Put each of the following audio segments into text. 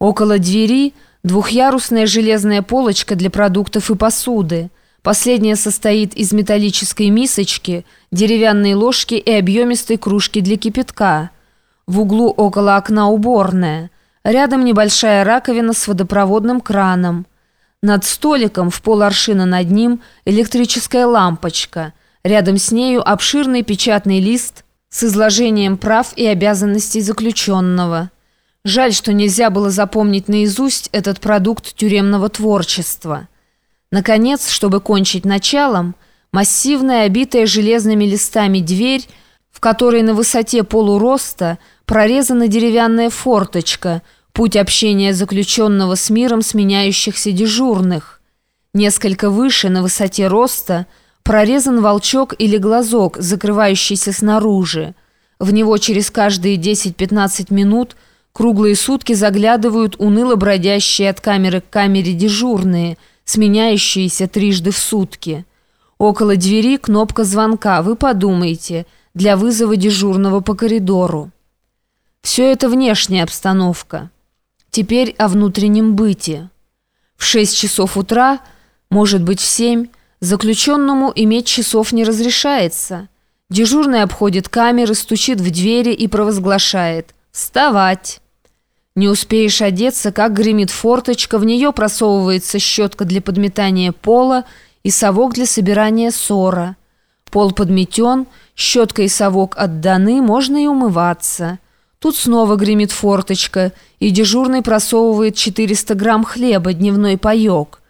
Около двери двухъярусная железная полочка для продуктов и посуды. Последняя состоит из металлической мисочки, деревянной ложки и объемистой кружки для кипятка. В углу около окна уборная. Рядом небольшая раковина с водопроводным краном. Над столиком, в поларшина над ним, электрическая лампочка. Рядом с нею обширный печатный лист с изложением прав и обязанностей заключенного. Жаль, что нельзя было запомнить наизусть этот продукт тюремного творчества. Наконец, чтобы кончить началом, массивная, обитая железными листами дверь, в которой на высоте полуроста прорезана деревянная форточка, путь общения заключенного с миром сменяющихся дежурных. Несколько выше, на высоте роста, прорезан волчок или глазок, закрывающийся снаружи. В него через каждые 10-15 минут – Круглые сутки заглядывают уныло бродящие от камеры к камере дежурные, сменяющиеся трижды в сутки. Около двери кнопка звонка, вы подумайте, для вызова дежурного по коридору. Все это внешняя обстановка. Теперь о внутреннем быте. В 6 часов утра, может быть в 7, заключенному иметь часов не разрешается. Дежурный обходит камеры, стучит в двери и провозглашает «Вставать!». Не успеешь одеться, как гремит форточка, в нее просовывается щетка для подметания пола и совок для собирания ссора. Пол подметен, щетка и совок отданы, можно и умываться. Тут снова гремит форточка, и дежурный просовывает 400 грамм хлеба, дневной паек.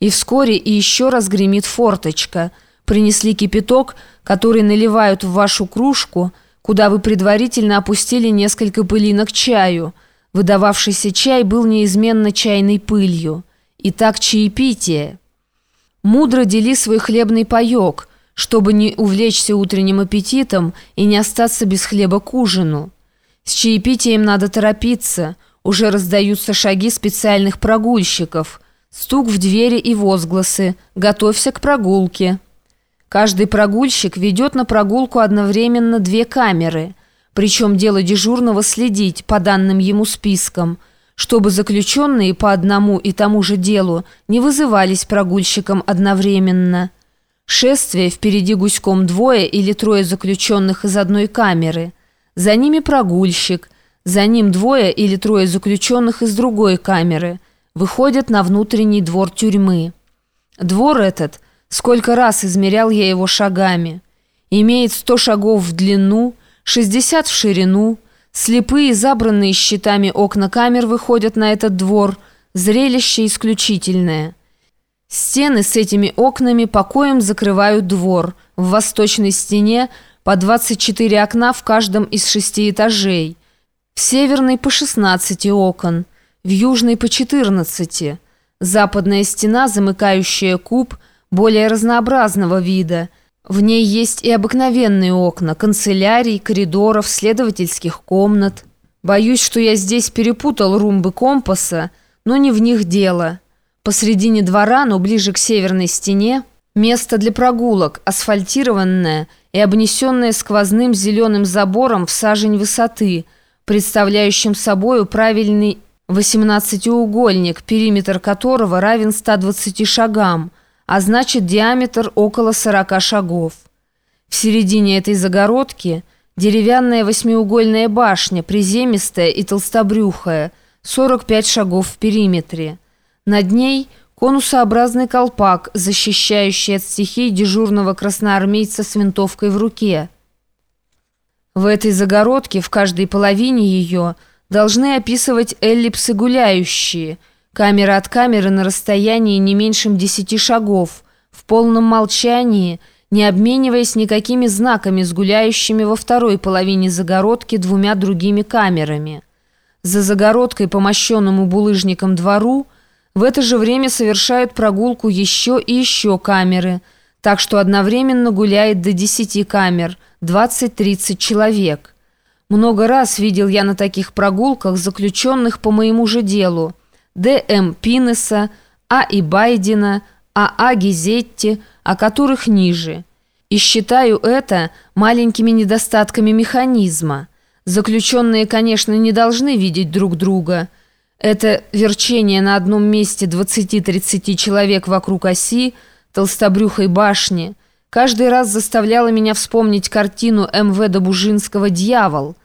И вскоре и еще раз гремит форточка. Принесли кипяток, который наливают в вашу кружку, куда вы предварительно опустили несколько пылинок чаю – Выдававшийся чай был неизменно чайной пылью. Итак, чаепитие. Мудро дели свой хлебный паек, чтобы не увлечься утренним аппетитом и не остаться без хлеба к ужину. С чаепитием надо торопиться, уже раздаются шаги специальных прогульщиков, стук в двери и возгласы «Готовься к прогулке». Каждый прогульщик ведет на прогулку одновременно две камеры – причем дело дежурного следить по данным ему спискам, чтобы заключенные по одному и тому же делу не вызывались прогульщиком одновременно. Шествие впереди гуськом двое или трое заключенных из одной камеры. За ними прогульщик, за ним двое или трое заключенных из другой камеры. Выходят на внутренний двор тюрьмы. Двор этот, сколько раз измерял я его шагами, имеет сто шагов в длину – 60 в ширину. Слепые, забранные щитами окна камер выходят на этот двор. Зрелище исключительное. Стены с этими окнами покоем закрывают двор. В восточной стене по 24 окна в каждом из шести этажей. В северной по 16 окон, в южной по 14. Западная стена, замыкающая куб, более разнообразного вида – в ней есть и обыкновенные окна, канцелярий, коридоров, следовательских комнат. Боюсь, что я здесь перепутал румбы компаса, но не в них дело. Посредине двора, но ближе к северной стене, место для прогулок, асфальтированное и обнесенное сквозным зеленым забором в сажень высоты, представляющим собою правильный 18-угольник, периметр которого равен 120 шагам – а значит диаметр около 40 шагов. В середине этой загородки деревянная восьмиугольная башня, приземистая и толстобрюхая, 45 шагов в периметре. Над ней конусообразный колпак, защищающий от стихий дежурного красноармейца с винтовкой в руке. В этой загородке, в каждой половине ее, должны описывать эллипсы гуляющие – Камера от камеры на расстоянии не меньшем десяти шагов, в полном молчании, не обмениваясь никакими знаками с гуляющими во второй половине загородки двумя другими камерами. За загородкой по мощенному булыжником двору в это же время совершают прогулку еще и еще камеры, так что одновременно гуляет до десяти камер, 20-30 человек. Много раз видел я на таких прогулках заключенных по моему же делу, Д.М. Пинеса, А. И. Байдена, А. А. Гизетти, о которых ниже. И считаю это маленькими недостатками механизма. Заключенные, конечно, не должны видеть друг друга. Это верчение на одном месте 20-30 человек вокруг оси, толстобрюхой башни, каждый раз заставляло меня вспомнить картину М.В. Добужинского «Дьявол»,